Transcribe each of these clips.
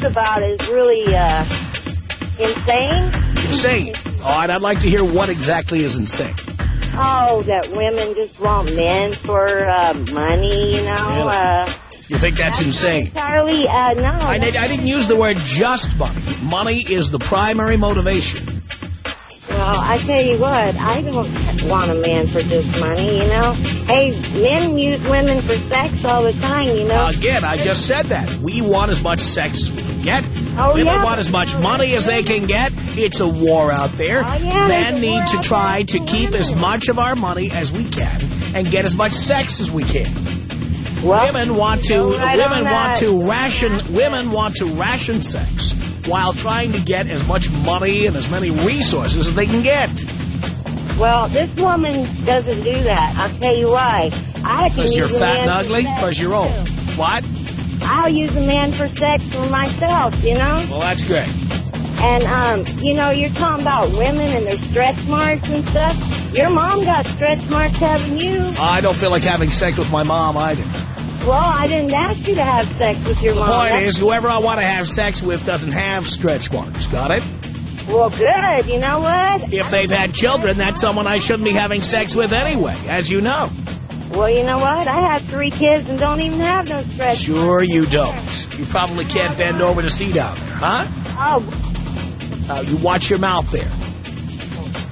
talk about is really uh, insane. Insane. All right, I'd like to hear what exactly is insane. Oh, that women just want men for uh, money, you know. Really? Uh, You think that's insane? entirely, uh, no. I, did, I didn't use the word just money. Money is the primary motivation. Well, I tell you what, I don't want a man for just money, you know. Hey, men use women for sex all the time, you know. Again, I just said that. We want as much sex as we can get. Oh, Women yeah. want as much money as they can get. It's a war out there. Oh, yeah, Men need to try to keep as much of our money as we can and get as much sex as we can. well, Women want to right women want to ration women want to ration sex while trying to get as much money and as many resources as they can get. Well, this woman doesn't do that. I'll tell you why. I Because you're fat and ugly? Because you're old. What? I'll use a man for sex for myself, you know? Well, that's great. And, um, you know, you're talking about women and their stretch marks and stuff. Your mom got stretch marks having you. I don't feel like having sex with my mom either. Well, I didn't ask you to have sex with your The mom. point That's- is, whoever I want to have sex with doesn't have stretch marks. Got it? Well, good. You know what? If they've had children, that's someone I shouldn't be having sex with anyway, as you know. Well, you know what? I have three kids and don't even have no stretch Sure you don't. You probably can't bend over to see down there, huh? Oh, Uh, you watch your mouth there.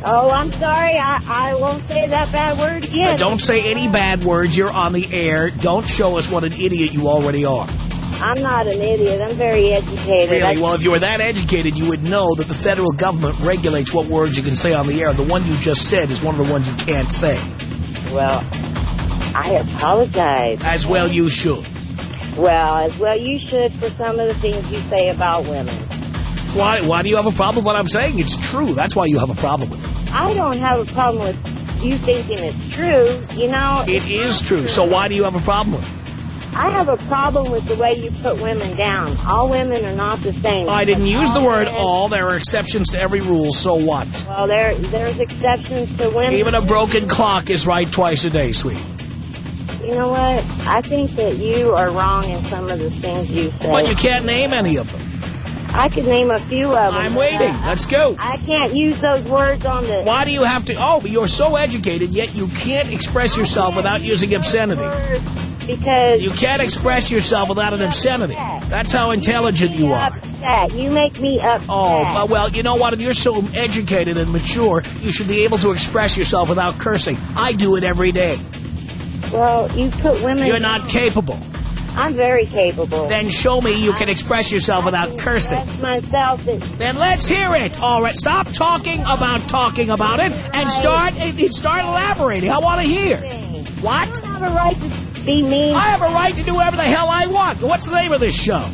oh, I'm sorry. I, I won't say that bad word again. Uh, don't say any bad words. You're on the air. Don't show us what an idiot you already are. I'm not an idiot. I'm very educated. Really? I- Well, if you were that educated, you would know that the federal government regulates what words you can say on the air. The one you just said is one of the ones you can't say. well, I apologize. As well you should. Well, as well you should for some of the things you say about women. Why, why do you have a problem with what I'm saying? It's true. That's why you have a problem with it. I don't have a problem with you thinking it's true. You know, It is true. So why do you have a problem with it? I have a problem with the way you put women down. All women are not the same. I didn't use the word women- all. There are exceptions to every rule. So what? Well, there there's exceptions to women. Even a broken clock is right twice a day, sweet. You know what? I think that you are wrong in some of the things you say. But you can't name any of them. I could name a few of them. I'm waiting. I- Let's go. I can't use those words on the. Why do you have to? Oh, but you're so educated, yet you can't express yourself without using obscenity. Because You can't express yourself without an obscenity. That's how intelligent you are. Upset. You make me upset. Oh, well, you know what? If you're so educated and mature, you should be able to express yourself without cursing. I do it every day. Well, you put women. You're not capable. I'm very capable. Then show me you can express yourself without cursing. Myself. Then let's hear it. All right, stop talking about talking about it and start and start elaborating. I want to hear. What? I don't have a right to be mean. I have a right to do whatever the hell I want. What's the name of this show?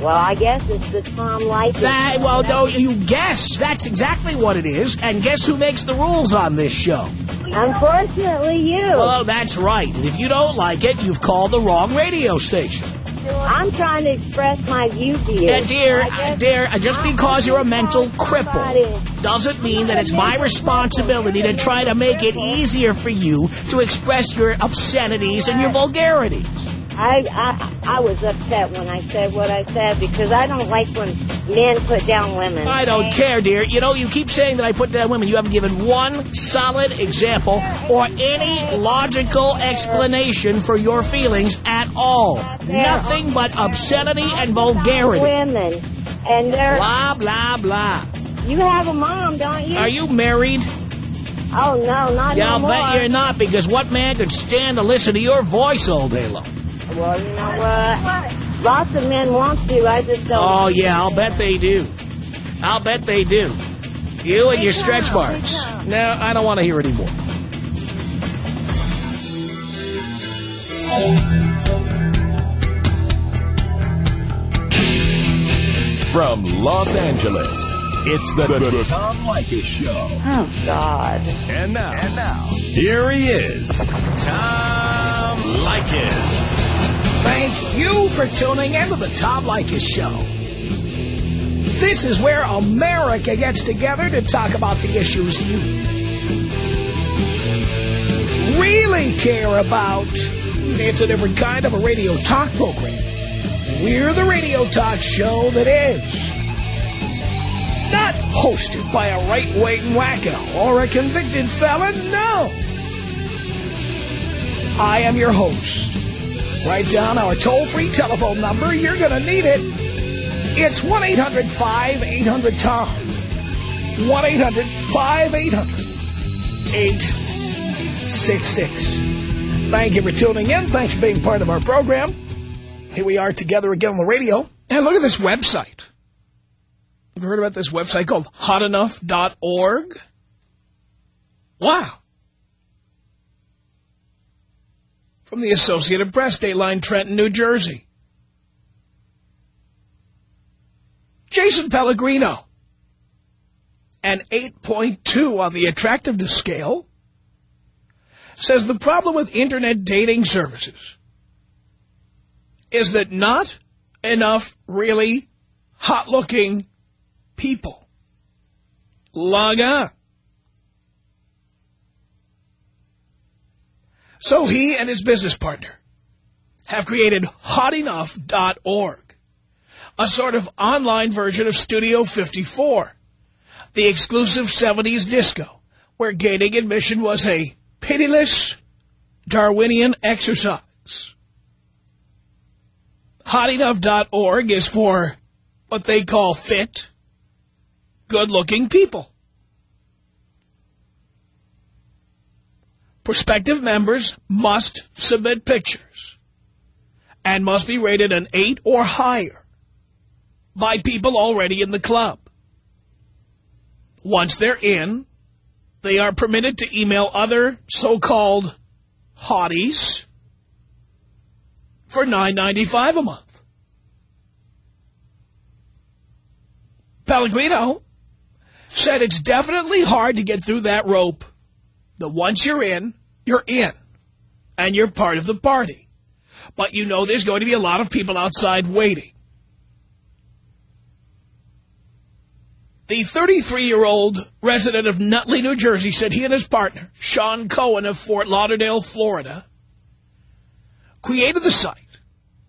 Well, I guess it's the Tom Leykis. That, well, no, you guess. That's exactly what it is. And guess who makes the rules on this show? Unfortunately, you. Well, that's right. And if you don't like it, you've called the wrong radio station. I'm trying to express my view to you. Yeah, dear, guess- dear, just because you're a mental cripple doesn't mean that it's my responsibility to try to make it easier for you to express your obscenities and your vulgarity. I, I I was upset when I said what I said because I don't like when men put down women. I don't care, dear. You know, you keep saying that I put down women. You haven't given one solid example or any logical explanation for your feelings at all. Nothing but obscenity and vulgarity. Women, and they're Blah, blah, blah. you have a mom, don't you? Are you married? Oh no, not Yeah, I'll bet you're not, because what man could stand to listen to your voice all day long? Well, you know what? Lots of men want to. I just don't. Oh, yeah, I'll bet they do. I'll bet they do. You and your stretch marks. No, I don't want to hear anymore. From Los Angeles, it's the, the, Tom Leykis Show. Oh God. And now, and now, here he is, Tom Leykis. Thank you for tuning in to the Tom Leykis Show. This is where America gets together to talk about the issues you really care about. It's a different kind of a radio talk program. We're the radio talk show that is not hosted by a right-wing wacko or a convicted felon, no. I am your host. Write down our toll-free telephone number. You're going to need it. It's 1-800-5800-TOM. 1-800-5800-866. Thank you for tuning in. Thanks for being part of our program. Here we are together again on the radio. And look at this website. Have you heard about this website called hotenough.org? Wow. From the Associated Press, Dateline Trenton, New Jersey. Jason Pellegrino. An 8.2 on the attractiveness scale says the problem with Internet dating services is that not enough really hot-looking people log on. So he and his business partner have created hotenough.org, a sort of online version of Studio 54, the exclusive 70s disco, where gaining admission was a pitiless Darwinian exercise. Hotenough.org is for what they call fit, good-looking people. Prospective members must submit pictures and must be rated an 8 or higher by people already in the club. Once they're in, they are permitted to email other so-called hotties for $9.95 a month. Pellegrino said it's definitely hard to get through that rope. But once you're in, you're in. And you're part of the party. But you know there's going to be a lot of people outside waiting. The 33-year-old resident of Nutley, New Jersey, said he and his partner, Sean Cohen of Fort Lauderdale, Florida, created the site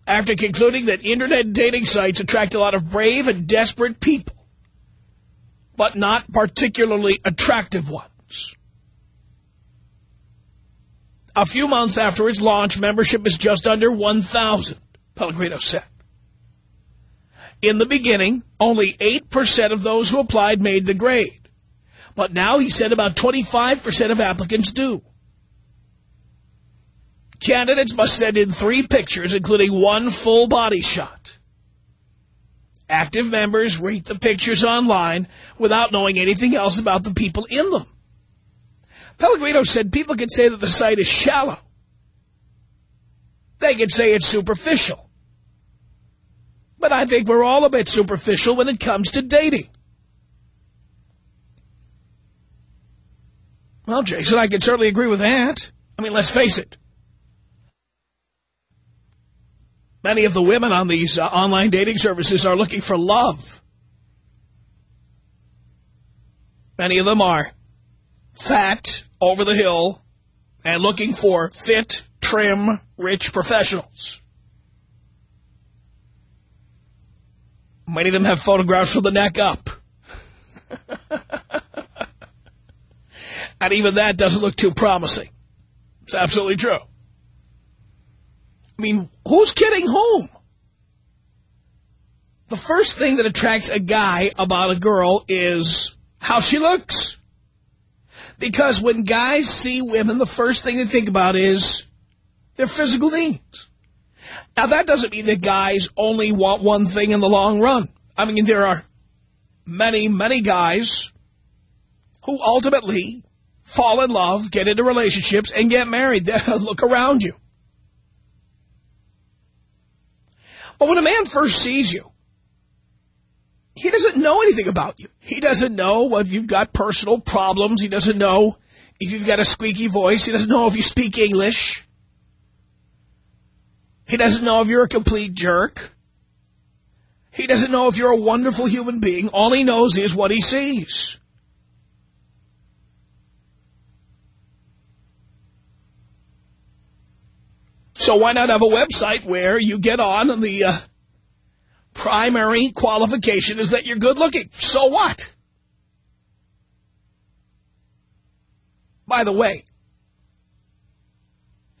after concluding that Internet dating sites attract a lot of brave and desperate people, but not particularly attractive ones. A few months after its launch, membership is just under 1,000, Pellegrino said. In the beginning, only 8% of those who applied made the grade. But now he said about 25% of applicants do. Candidates must send in three pictures, including one full body shot. Active members rate the pictures online without knowing anything else about the people in them. Pellegrino said people can say that the site is shallow. They can say it's superficial. But I think we're all a bit superficial when it comes to dating. Well, Jason, I can certainly agree with that. I mean, let's face it. Many of the women on these uh, online dating services are looking for love. Many of them are fat, over the hill, and looking for fit, trim, rich professionals. Many of them have photographs from the neck up. and even that doesn't look too promising. It's absolutely true. I mean, who's kidding whom? The first thing that attracts a guy about a girl is how she looks. Because when guys see women, the first thing they think about is their physical needs. Now, that doesn't mean that guys only want one thing in the long run. I mean, there are many, many guys who ultimately fall in love, get into relationships, and get married. Look around you. But when a man first sees you, he doesn't know anything about you. He doesn't know if you've got personal problems. He doesn't know if you've got a squeaky voice. He doesn't know if you speak English. He doesn't know if you're a complete jerk. He doesn't know if you're a wonderful human being. All he knows is what he sees. So why not have a website where you get on the uh, primary qualification is that you're good looking. So what? By the way,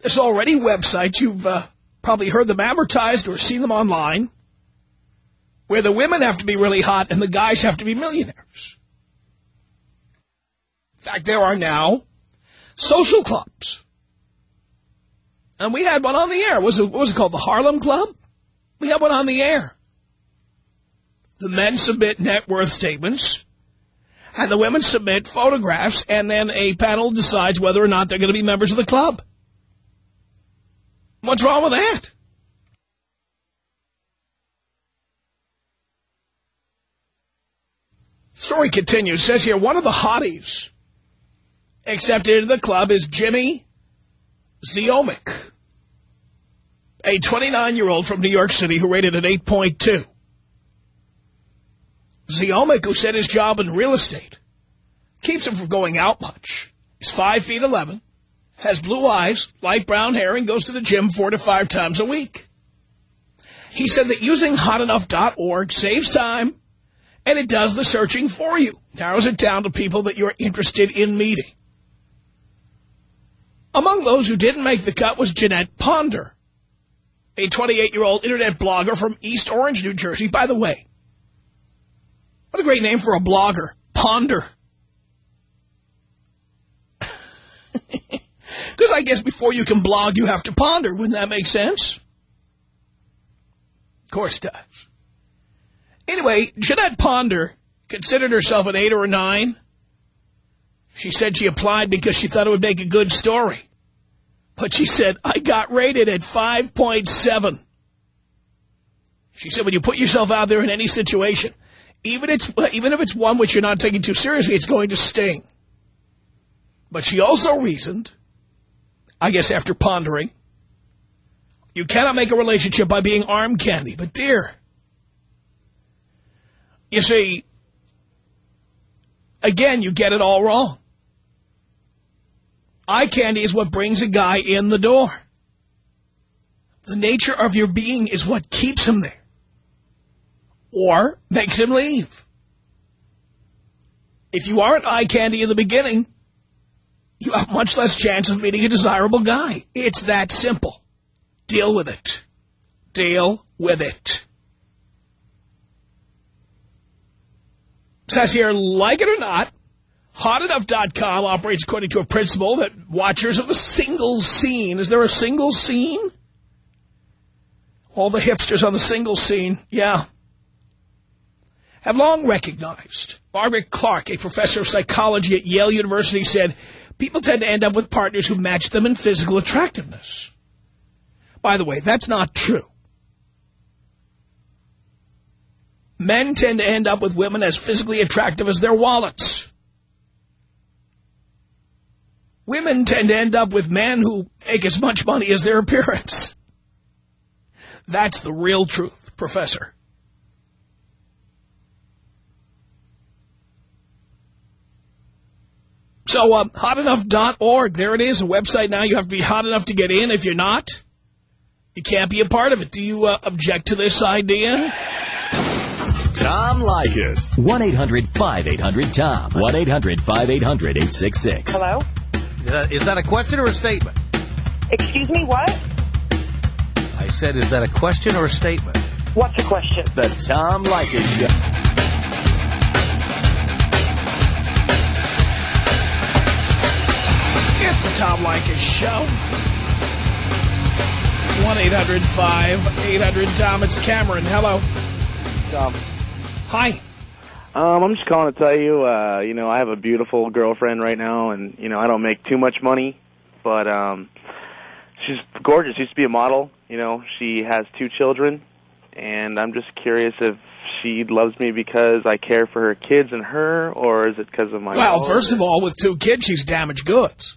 there's already websites, you've uh, probably heard them advertised or seen them online, where the women have to be really hot and the guys have to be millionaires. In fact, there are now social clubs. And we had one on the air. Was it, what was it called? The Harlem Club? We had one on the air. The men submit net worth statements, and the women submit photographs, and then a panel decides whether or not they're going to be members of the club. What's wrong with that? Story continues. Says here, one of the hotties accepted into the club is Jimmy Ziomic, a 29-year-old from New York City who rated an 8.2. Ziomic, who said his job in real estate, keeps him from going out much. He's 5 feet 11, has blue eyes, light brown hair, and goes to the gym four to five times a week. He said that using hotenough.org saves time, and it does the searching for you. Narrows it down to people that you're interested in meeting. Among those who didn't make the cut was Jeanette Ponder, a 28-year-old internet blogger from East Orange, New Jersey. By the way, what a great name for a blogger, Ponder. Because I guess before you can blog, you have to ponder. Wouldn't that make sense? Of course does. Anyway, Jeanette Ponder considered herself an eight or a nine. She said she applied because she thought it would make a good story. But she said, I got rated at 5.7. She said, when you put yourself out there in any situation, even, it's, even if it's one which you're not taking too seriously, it's going to sting. But she also reasoned, I guess after pondering, you cannot make a relationship by being arm candy. But dear, you see, again, you get it all wrong. Eye candy is what brings a guy in the door. The nature of your being is what keeps him there. Or makes him leave. If you aren't eye candy in the beginning, you have much less chance of meeting a desirable guy. It's that simple. Deal with it. Deal with it. Says here, like it or not, HotEnough.com operates according to a principle that watchers of the single scene, is there a single scene? All the hipsters on the single scene, yeah, have long recognized. Margaret Clark, a professor of psychology at Yale University, said, people tend to end up with partners who match them in physical attractiveness. By the way, that's not true. Men tend to end up with women as physically attractive as their wallets. Women tend to end up with men who make as much money as their appearance. That's the real truth, Professor. So, uh, hotenough.org, there it is, a website now. You have to be hot enough to get in. If you're not, you can't be a part of it. Do you uh, object to this idea? Tom Leykis. 1-800-5800-TOM. 1-800-5800-866. Hello? Is that a question or a statement? Excuse me, what? I said, is that a question or a statement? What's the question? The Tom Leykis Show. Tom Leykis Show. 1-800-5800-TOM. It's Cameron. Hello. Tom. Hi. Um, I'm just calling to tell you, uh, you know, I have a beautiful girlfriend right now, and you know, I don't make too much money, but um, she's gorgeous. She used to be a model. You know, she has two children, and I'm just curious if she loves me because I care for her kids and her, or is it because of my? Well, first of all, with two kids, she's damaged goods.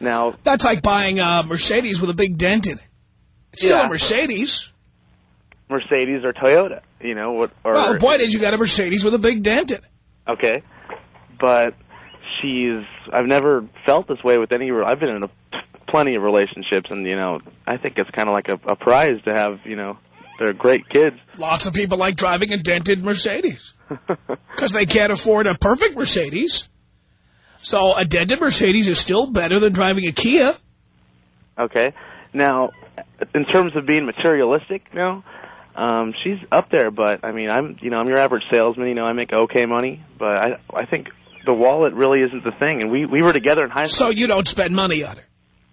Now That's like buying a Mercedes with a big dent in it. It's still Yeah. a Mercedes. Mercedes or Toyota, you know, what? Or Well, the point is you got a Mercedes with a big dent in it. Okay, but she's. I've never felt this way with any. I've been in a, plenty of relationships, and you know, I think it's kind of like a, a prize to have you know they're great kids. Lots of people like driving a dented Mercedes because they can't afford a perfect Mercedes. So a dented Mercedes is still better than driving a Kia. Okay. Now, in terms of being materialistic, no, um, she's up there. But I mean, I'm you know I'm your average salesman. You know, I make okay money, but I I think the wallet really isn't the thing. And we we were together in high school. So you don't spend money on her.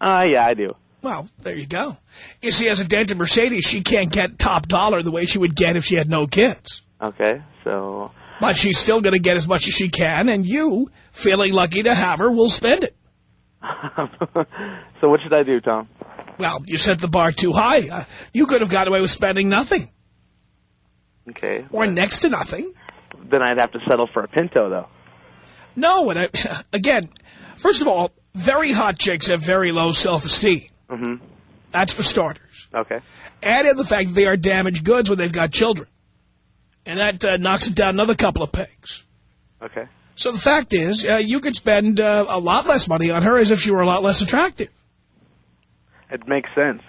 Ah, uh, yeah, I do. Well, there you go. If she has a dented Mercedes, she can't get top dollar the way she would get if she had no kids. Okay, so... But she's still going to get as much as she can, and you, feeling lucky to have her, will spend it. so what should I do, Tom? Well, you set the bar too high. Uh, you could have got away with spending nothing. Okay. Or next to nothing. Then I'd have to settle for a Pinto, though. No, and I, again, first of all, very hot chicks have very low self-esteem. Mm -hmm. That's for starters. Okay. Add in the fact that they are damaged goods when they've got children. And that uh, knocks it down another couple of pegs. Okay. So the fact is, uh, you could spend uh, a lot less money on her as if she were a lot less attractive. It makes sense.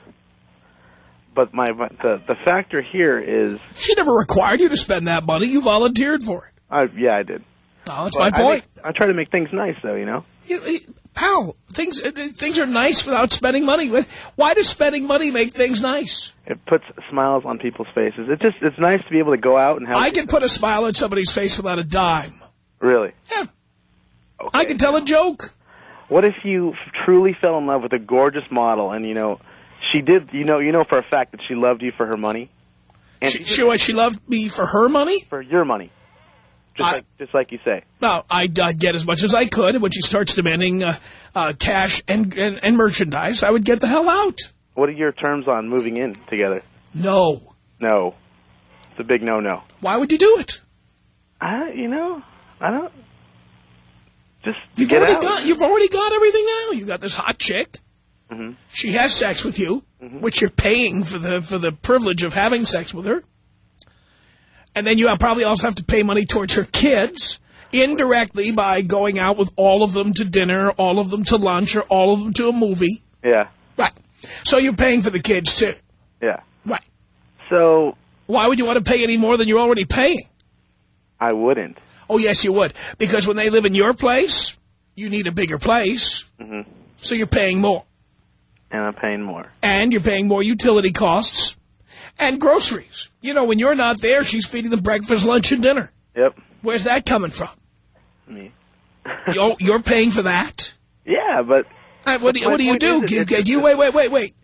But my the the factor here is... She never required you to spend that money. You volunteered for it. I, yeah, I did. Oh, that's but my point. I, make, I try to make things nice, though, you know? Pal, things uh, things are nice without spending money. Why does spending money make things nice? It puts smiles on people's faces. It's just it's nice to be able to go out and have. I can put a smile on somebody's face without a dime. Really? Yeah. Okay. I can tell a joke. What if you truly fell in love with a gorgeous model and you know she did you know you know for a fact that she loved you for her money? And she, she, she loved me for her money? For your money. Just, I, like, just like you say. No, I'd uh, get as much as I could. And when she starts demanding uh, uh, cash and, and, and merchandise, I would get the hell out. What are your terms on moving in together? No. No. It's a big no-no. Why would you do it? I, you know, I don't. Just you've already out. got you've already got everything now. You got this hot chick. Mm -hmm. She has sex with you, mm -hmm. which you're paying for the for the privilege of having sex with her. And then you probably also have to pay money towards her kids indirectly by going out with all of them to dinner, all of them to lunch, or all of them to a movie. Yeah. Right. So you're paying for the kids, too. Yeah. Right. So... Why would you want to pay any more than you're already paying? I wouldn't. Oh, yes, you would. Because when they live in your place, you need a bigger place. Mm -hmm. So you're paying more. And I'm paying more. And you're paying more utility costs and groceries. You know, when you're not there, she's feeding them breakfast, lunch, and dinner. Yep. Where's that coming from? Me. you're, you're paying for that? Yeah, but... Right, what, do you, what do you do? Do you, do you, wait, wait, wait, wait.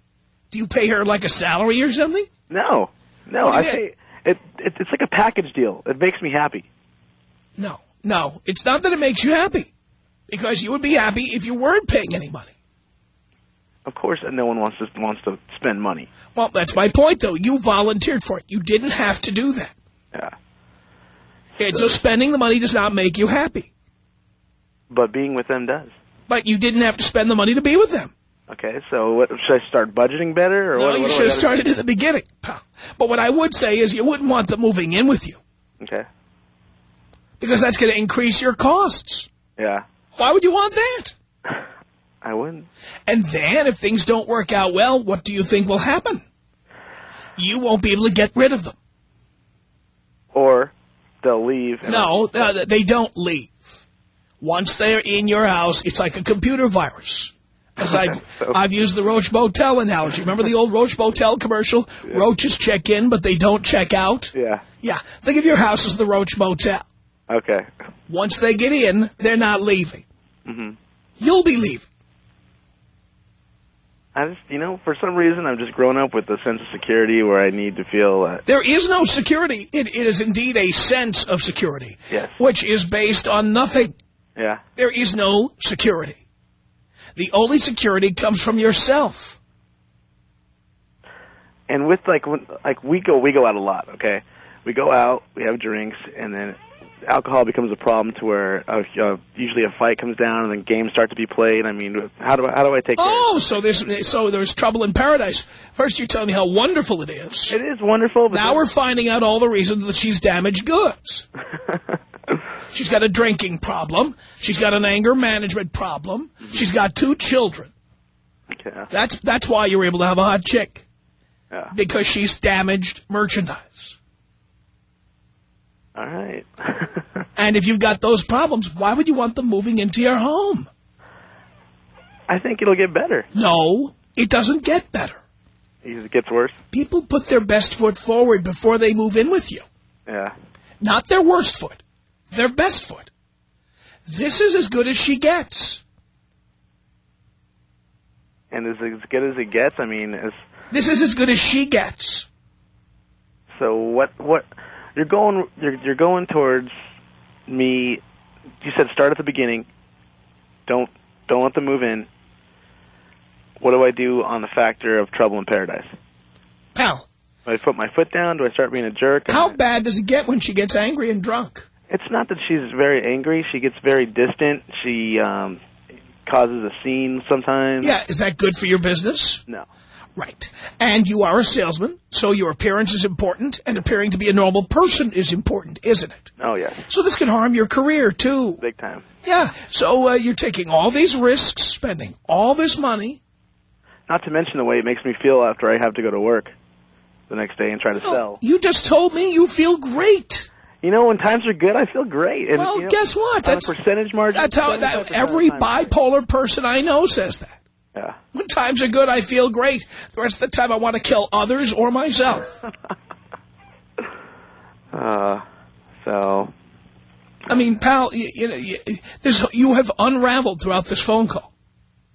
Do you pay her like a salary or something? No. No, I pay... It, it, it's like a package deal. It makes me happy. No, no. It's not that it makes you happy. Because you would be happy if you weren't paying any money. Of course, and no one wants to wants to spend money. Well, that's my point, though. You volunteered for it. You didn't have to do that. Yeah. And so spending the money does not make you happy. But being with them does. But you didn't have to spend the money to be with them. Okay, so what, should I start budgeting better? Or no, what, you what should have started at the beginning. But what I would say is you wouldn't want them moving in with you. Okay. Because that's going to increase your costs. Yeah. Why would you want that? I wouldn't. And then, if things don't work out well, what do you think will happen? You won't be able to get rid of them. Or they'll leave. No, uh, they don't leave. Once they're in your house, it's like a computer virus. As I've, so. I've used the Roach Motel analogy. Remember the old Roach Motel commercial? Yeah. Roaches check in, but they don't check out? Yeah. Yeah. Think of your house as the Roach Motel. Okay. Once they get in, they're not leaving. Mm -hmm. You'll be leaving. I just, you know, for some reason, I'm just grown up with a sense of security where I need to feel... Uh, there is no security. It, it is indeed a sense of security. Yes. Which is based on nothing. Yeah. There is no security. The only security comes from yourself. And with, like, when, like we go, we go out a lot, okay? We go out, we have drinks, and then alcohol becomes a problem to where uh, uh, usually a fight comes down and then games start to be played. I mean, how do I, how do I take? Oh, so there's so there's trouble in paradise. First, you tell me how wonderful it is. It is wonderful. now then... we're finding out all the reasons that she's damaged goods. she's got a drinking problem. She's got an anger management problem. She's got two children. Yeah. That's that's why you were able to have a hot chick. Yeah. because she's damaged merchandise. All right. And if you've got those problems, why would you want them moving into your home? I think it'll get better. No, it doesn't get better. It gets worse. People put their best foot forward before they move in with you. Yeah. Not their worst foot, their best foot. This is as good as she gets. And as as good as it gets, I mean, as This is as good as she gets. so what what you're going you're you're going towards me you said start at the beginning. Don't don't let them move in. What do I do on the factor of trouble in paradise? Pal, Do I put my foot down? Do I start being a jerk? how bad does it get when she gets angry and drunk? It's not that she's very angry. She gets very distant. She um causes a scene sometimes. Yeah, is that good for your business? No. Right. And you are a salesman, so your appearance is important, and appearing to be a normal person is important, isn't it? Oh yes. So this can harm your career, too. Big time. Yeah, so uh, you're taking all these risks, spending all this money. Not to mention the way it makes me feel after I have to go to work the next day and try to sell. You just told me you feel great. You know, when times are good, I feel great. And, Well, you know, guess what? That's- percentage margin. That's how that, every of the time. bipolar person I know says that. Yeah. When times are good, I feel great. The rest of the time, I want to kill others or myself. Uh, so I mean, pal, you, you know, you, there's, you have unraveled throughout this phone call.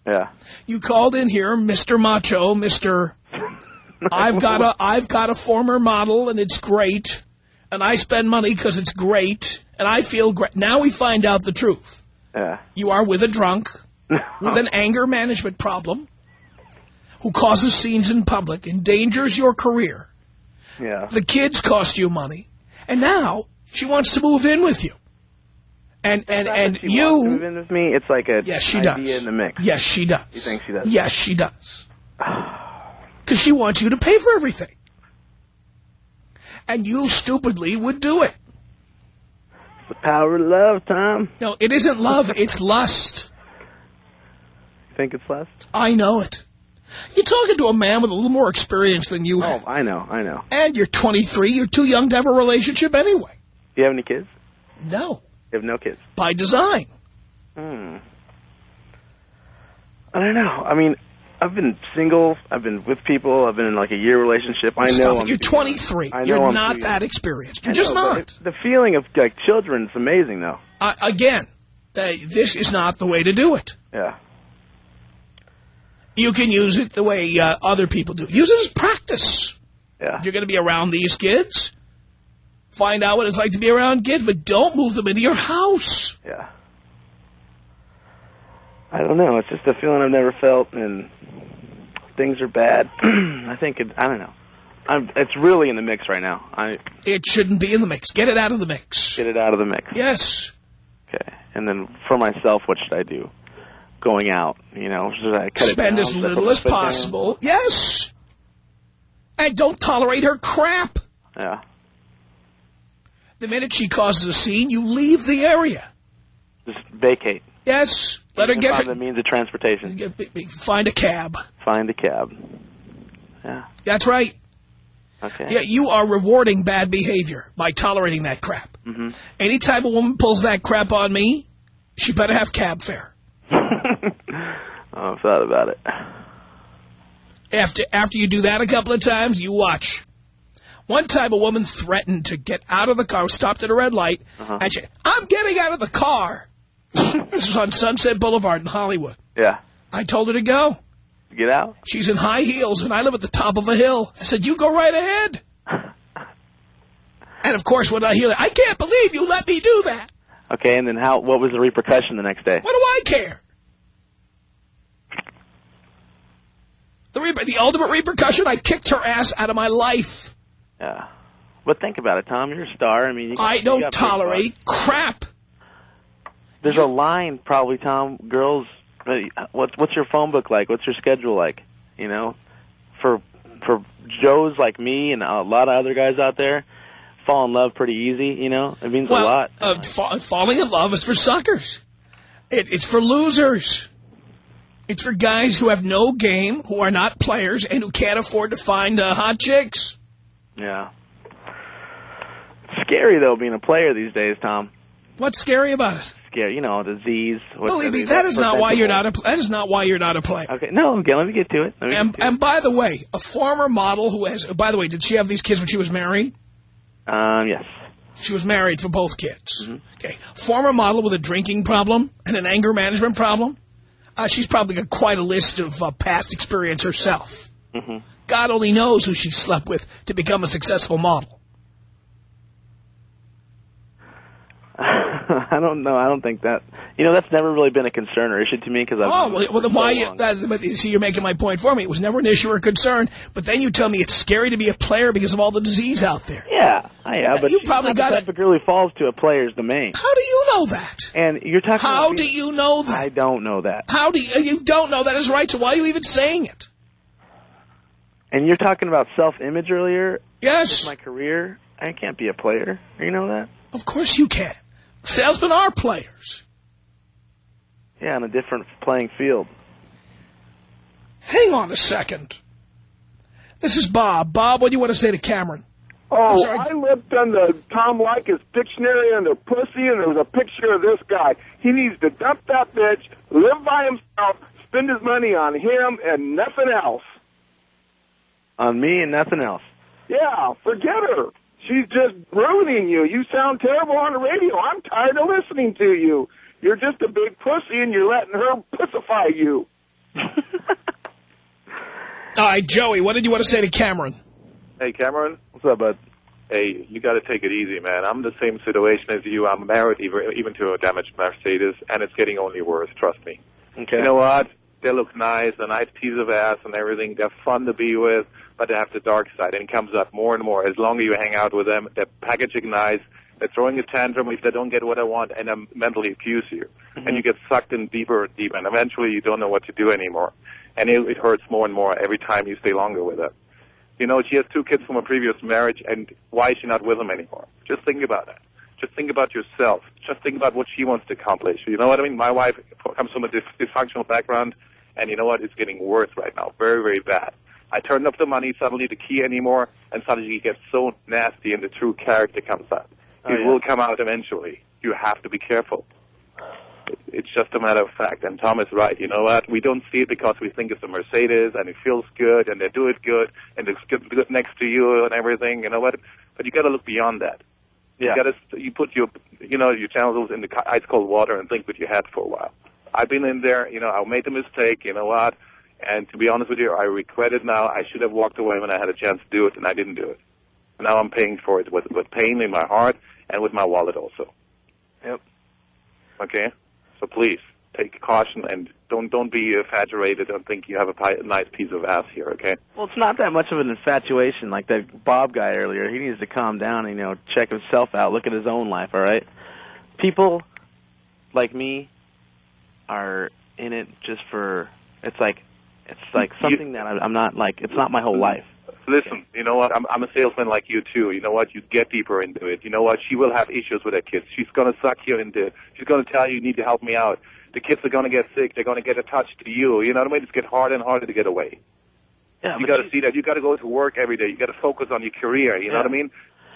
yeah. You called in here, Mr. Macho, Mr. I've got a I've got a former model and it's great, and I spend money because it's great, and I feel great. Now we find out the truth. Yeah. You are with a drunk with an anger management problem who causes scenes in public, endangers your career. Yeah. The kids cost you money, and now she wants to move in with you. And and and she wants to move you, in with me. It's like a yes, she idea does. in the mix. Yes, she does. You think she does? Yes, she does. Because she wants you to pay for everything. And you stupidly would do it. The power of love, Tom. No, it isn't love, it's lust. Think it's less? I know it. You're talking to a man with a little more experience than you Oh, have. I know, I know. And you're 23, you're too young to have a relationship anyway. Do you have any kids? No, You have no kids. by design. Hmm. I don't know. I mean, I've been single. I've been with people. I've been in like a year relationship. I know. It. You're 23. I know You're I'm not that experienced. You're just know, but not. it- The feeling of like children is amazing, though. Uh, again, uh, this is not the way to do it. Yeah. You can use it the way uh, other people do. Use it as practice. Yeah. If you're going to be around these kids, find out what it's like to be around kids, but don't move them into your house. Yeah. I don't know. It's just a feeling I've never felt, and things are bad. I think it. I don't know. I'm, it's really in the mix right now. I It shouldn't be in the mix. Get it out of the mix. get it out of the mix. Yes. Okay. And then for myself, what should I do? Going out, you know, should I cut Spend down? as Should I put little as foot down? possible. Yes. And don't tolerate her crap. Yeah. The minute she causes a scene, you leave the area. Just vacate. Yes. Let her get find her. the means of transportation. get- Find a cab. Find a cab. Yeah. That's right. Okay. Yeah, you are rewarding bad behavior by tolerating that crap. Mhm. Anytime a woman pulls that crap on me, she better have cab fare. I've thought about it. After after you do that a couple of times, you watch. One time a woman threatened to get out of the car, stopped at a red light, Uh-huh. and she, I'm getting out of the car. this was on Sunset Boulevard in Hollywood. Yeah. I told her to go. Get out. She's in high heels, and I live at the top of a hill. I said, you go right ahead. And, of course, when I hear that, I can't believe you let me do that. Okay, and then how? What was the repercussion the next day? What do I care? The, the ultimate repercussion, I kicked her ass out of my life. Yeah. But think about it, Tom. You're a star. I mean, you, I you don't tolerate crap. There's a line, probably, Tom. Girls, uh, what's what's your phone book like? What's your schedule like? You know, for for Joes like me and a lot of other guys out there, fall in love pretty easy. You know, it means well, a lot. Uh, fa- falling in love is for suckers. It, it's for losers. It's for guys who have no game, who are not players, and who can't afford to find uh, hot chicks. Yeah. It's scary though being a player these days, Tom. What's scary about it? Scary, you know, disease. Believe me, that is not why you're not a. That is not why you're not a player. Okay, no, okay, let me get to it. And, to and by the way, a former model who has. By the way, did she have these kids when she was married? Um, yes. She was married for both kids. Mm-hmm. Okay. Former model with a drinking problem and an anger management problem. Uh, she's probably got quite a list of uh, past experience herself. Mhm. God only knows who she slept with to become a successful model. I don't know. I don't think that. You know, that's never really been a concern or issue to me because I've. Oh, been well, well then why? You, that, but, see, you're making my point for me. It was never an issue or concern. But then you tell me it's scary to be a player because of all the disease out there. Yeah, I yeah, but You probably got it. type of girl who falls to a player's domain. How do you know that? And you're talking. How about do you know that? I don't know that. How do you? You don't know that is right. So why are you even saying it? And you're talking about self-image earlier. Yes, My career. I can't be a player. You know that? of course you can. Salesmen are players. Yeah, on a different playing field. Hang on a second. This is Bob. Bob, what do you want to say to Cameron? Oh. I looked on the Tom Leykis dictionary under pussy, and there was a picture of this guy. He needs to dump that bitch, live by himself, spend his money on him and nothing else. On me and nothing else. Yeah, forget her. She's just ruining you. You sound terrible on the radio. I'm tired of listening to you. You're just a big pussy, and you're letting her pussify you. All right, Joey, what did you want to say to Cameron? Hey, Cameron. What's up, bud? Hey, you got to take it easy, man. I'm in the same situation as you. I'm married even, even to a damaged Mercedes, and it's getting only worse. Trust me. Okay. You know what? They look nice, a nice piece of ass and everything. They're fun to be with, but they have the dark side, and it comes up more and more. As longer you hang out with them, they're packaging nice. They're throwing a tantrum if they don't get what they want, and then mentally accuse you. Mm-hmm. And you get sucked in deeper and deeper, and eventually you don't know what to do anymore. And it, it hurts more and more every time you stay longer with her. You know, she has two kids from a previous marriage, and why is she not with them anymore? Just think about that. Just think about yourself. Just think about what she wants to accomplish. You know what I mean? My wife comes from a dysfunctional background, and you know what? It's getting worse right now. Very, very bad. I turned up the money, suddenly the key anymore, and suddenly it gets so nasty and the true character comes out. Oh, it yeah. will come out eventually. You have to be careful. It's just a matter of fact. And Tom is right. You know what? We don't see it because we think it's a Mercedes and it feels good and they do it good and it's good, good next to you and everything. You know what? But you got to look beyond that. Yeah. You got to you put your you know your genitals in the ice cold water and think with your head for a while. I've been in there. You know, I made a mistake. You know what? And to be honest with you, I regret it now. I should have walked away when I had a chance to do it, and I didn't do it. Now I'm paying for it with with pain in my heart and with my wallet also. Yep. Okay, so please take caution and don't don't be infatuated and think you have a, nice piece of ass here. Okay. Well, it's not that much of an infatuation like that Bob guy earlier. He needs to calm down and, you know, check himself out, look at his own life, all right? People like me are in it just for, it's like, it's like something that I- I'm not like, it's not my whole life. Listen, you know what? I'm I'm a salesman like you too. You know what? You get deeper into it. You know what? She will have issues with her kids. She's gonna suck you into. She's gonna tell you you need to help me out. The kids are gonna get sick. They're gonna get attached to you. You know what I mean? It's get harder and harder to get away. Yeah, you got to see that. You got to go to work every day. You got to focus on your career. You know what I mean?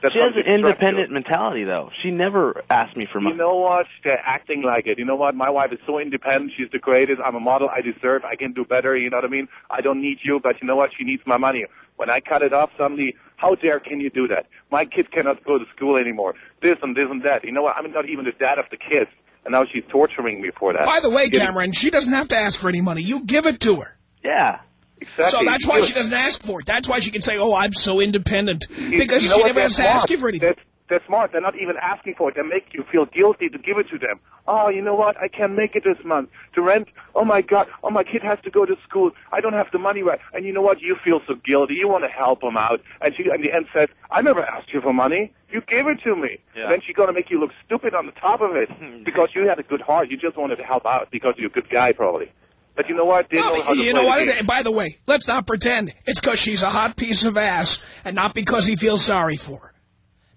That's she has how an you structure. independent mentality, though. She never asked me for money. You know what? They're acting like it. You know what? My wife is so independent. She's the greatest. I'm a model. I deserve. I can do better. You know what I mean? I don't need you, but you know what? She needs my money. When I cut it off, suddenly, how dare can you do that? My kid cannot go to school anymore. This and this and that. You know what? I'm not even the dad of the kids, and now she's torturing me for that. By the way, Cameron, she doesn't have to ask for any money. You give it to her. Yeah. Exactly. So that's why she doesn't ask for it. That's why she can say, oh, I'm so independent. Because you know she what? never They're has to ask smart. you for anything. They're, they're smart. They're not even asking for it. They make you feel guilty to give it to them. Oh, you know what? I can't make it this month. To rent, oh my God, oh my kid has to go to school. I don't have the money right. And you know what? You feel so guilty. You want to help them out. And she, in the end, says, I never asked you for money. You gave it to me. Yeah. Then she's going to make you look stupid on the top of it because you had a good heart. You just wanted to help out because you're a good guy, probably. But you know what? They No, know how to you play know the what? game. By the way, let's not pretend it's because she's a hot piece of ass and not because he feels sorry for her.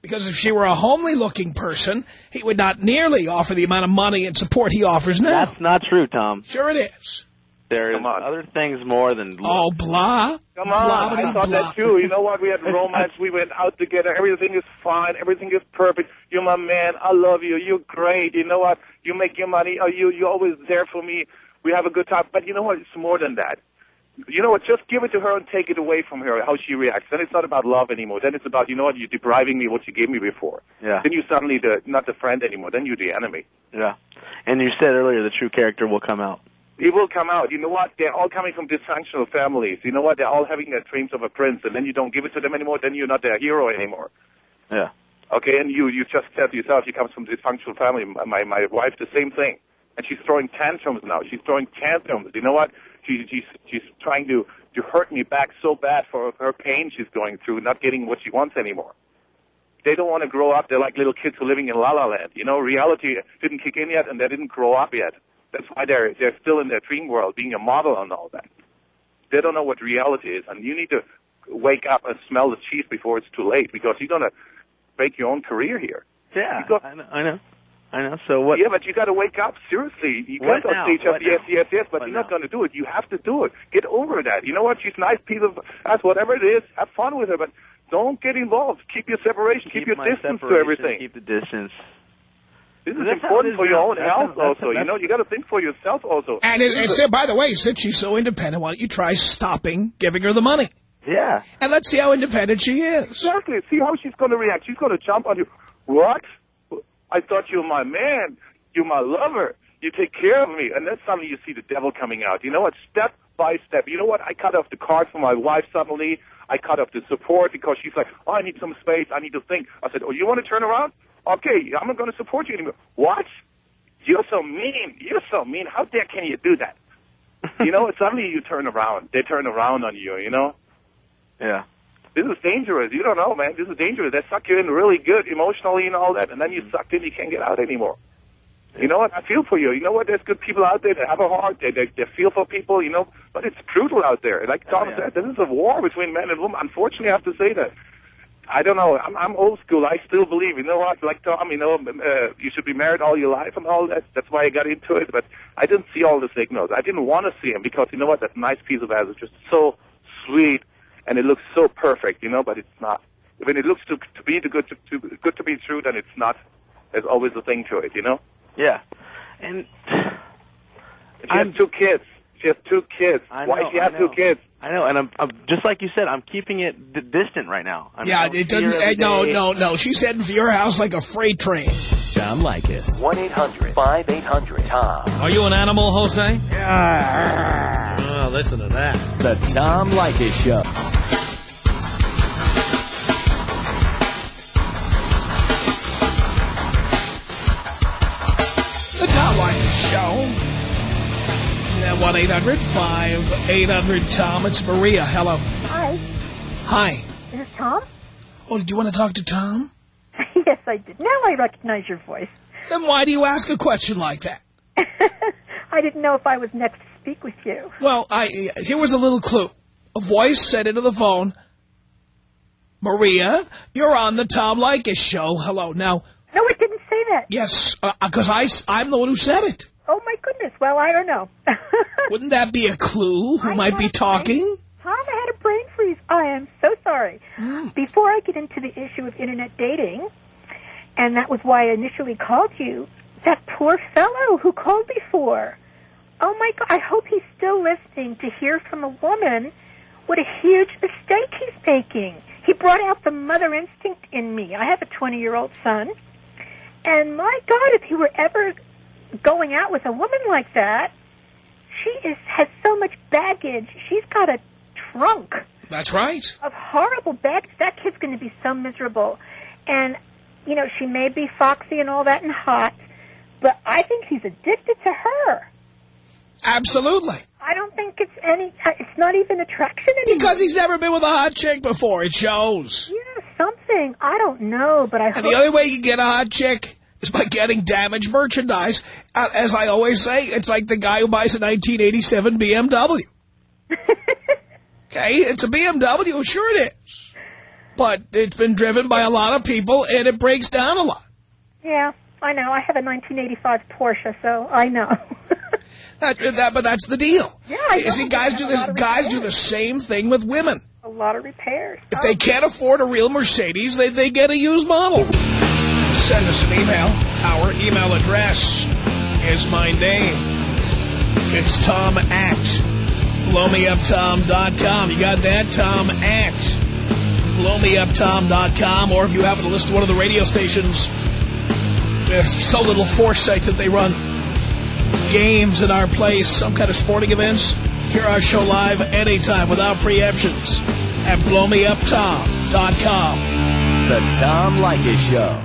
Because if she were a homely-looking person, he would not nearly offer the amount of money and support he offers now. That's not true, Tom. Sure it is. There's Come on. other things more than Oh, blah. Come Blah, on, I thought blah. that too. You know what? We had romance. We went out together. Everything is fine. Everything is perfect. You're my man. I love you. You're great. You know what? You make your money. Oh, you you're always there for me. We have a good time. But you know what? It's more than that. You know what? Just give it to her and take it away from her. How she reacts. Then it's not about love anymore. Then it's about you know what? You're depriving me what you gave me before. Yeah. Then you suddenly the not the friend anymore. Then you're the enemy. Yeah. And you said earlier the true character will come out. It will come out. You know what? They're all coming from dysfunctional families. You know what? They're all having their dreams of a prince, and then you don't give it to them anymore. Then you're not their hero anymore. Yeah. Okay, and you you just said to yourself, she comes from a dysfunctional family. My my wife, the same thing, and she's throwing tantrums now. She's throwing tantrums. You know what? She, she's she's trying to to hurt me back so bad for her pain she's going through, not getting what she wants anymore. They don't want to grow up. They're like little kids who are living in La La Land. You know, reality didn't kick in yet, and they didn't grow up yet. That's why they're they're still in their dream world, being a model and all that. They don't know what reality is, and you need to wake up and smell the cheese before it's too late, because you're gonna break your own career here. Yeah. You go- I know. I know. I know. So what? Yeah, but you got to wake up. Seriously, you What can't now? say just What yes, now? yes, yes, but What you're not going to do it. You have to do it. Get over that. You know what? She's nice, piece of ass, whatever it is. Have fun with her, but don't get involved. Keep your separation. Keep, your distance to everything. Keep the distance. this is That's important for your own health, that's- also. you know, you got to think for yourself, also. And, it, and so, by the way, since she's so independent, why don't you try stopping giving her the money? Yeah. And let's see how independent she is. Exactly. See how she's going to react. She's going to jump on you. What? I thought you were my man. You're my lover. You take care of me. And then suddenly you see the devil coming out. You know what? Step by step. You know what? I cut off the card for my wife suddenly. I cut off the support because she's like, oh, I need some space. I need to think. I said, oh, you want to turn around? Okay, I'm not going to support you anymore. What? You're so mean. You're so mean. How dare can you do that? you know, suddenly you turn around. They turn around on you, you know? Yeah. This is dangerous. You don't know, man. This is dangerous. They suck you in really good emotionally and all that, and then you sucked in, you can't get out anymore. You know what? I feel for you. You know what? There's good people out there that have a heart. They they, they feel for people. You know, but it's brutal out there. Like Tom yeah. said, this is a war between men and women. Unfortunately, I have to say that. I don't know. I'm I'm old school. I still believe. You know what? Like Tom, you know, uh, you should be married all your life and all that. That's why I got into it. But I didn't see all the signals. I didn't want to see them because you know what? That nice piece of ass is just so sweet and it looks so perfect, you know, but it's not. When it looks too to be too good to, too good to be true, then it's not. There's always a thing to it, you know. Yeah. And She I'm- has two kids. She has two kids. I Why know, she I has two kids? I know, and I'm, I'm just like you said. I'm keeping it d- distant right now. I mean, Yeah, it doesn't. every eh, no, no, no. She's heading for your house like a freight train. Tom Leykis. 1-800-5800-TOM. Are you an animal, Jose? Yeah. Oh, listen to that. The Tom Leykis Show. At 1-800-5800-TOM. It's Maria. Hello. Hi, Hi. is this Tom? Oh, do you want to talk to Tom? yes, I did. Now I recognize your voice. Then why do you ask a question like that? I didn't know if I was next to speak with you. Well, I here was a little clue. A voice said into the phone, Maria, you're on the Tom Leykis show. Hello. Now, No, it didn't say that. yes, uh, uh, because I, I'm the one who said it. Oh, my goodness. Well, I don't know. Wouldn't that be a clue who I might be talking? Tom, I had a brain freeze. I am so sorry. Mm. Before I get into the issue of Internet dating, and that was why I initially called you, that poor fellow who called before. Oh, my God. I hope he's still listening to hear from a woman what a huge mistake he's making. He brought out the mother instinct in me. I have a 20-year-old son. And my God, if he were ever going out with a woman like that, she is has so much baggage. She's got a trunk That's right. of horrible baggage. That kid's going to be so miserable. And, you know, she may be foxy and all that and hot, but I think he's addicted to her. Absolutely. I don't think it's any, it's not even attraction anymore. Because he's never been with a hot chick before. It shows. Yeah, something. I don't know, but I And the only way you get a hot chick is by getting damaged merchandise. Uh, As I always say, it's like the guy who buys a 1987 BMW. Okay, it's a BMW, sure it is. But it's been driven by a lot of people, and it breaks down a lot. yeah, I know. I have a 1985 Porsche, so I know. That, that, but that's the deal. Yeah, I You see, guys do this. Guys do the same thing with women. A lot of repairs. If Oh, they can't afford a real Mercedes, they, they get a used model. Send us an email. Our email address is my name. It's Tom at blowmeuptom.com. You got that? Tom at blowmeuptom.com. Or if you happen to listen to one of the radio stations, there's so little foresight that they run games in our place, some kind of sporting events. Hear our show live anytime without preemptions at blowmeuptom.com. The Tom Leykis Show.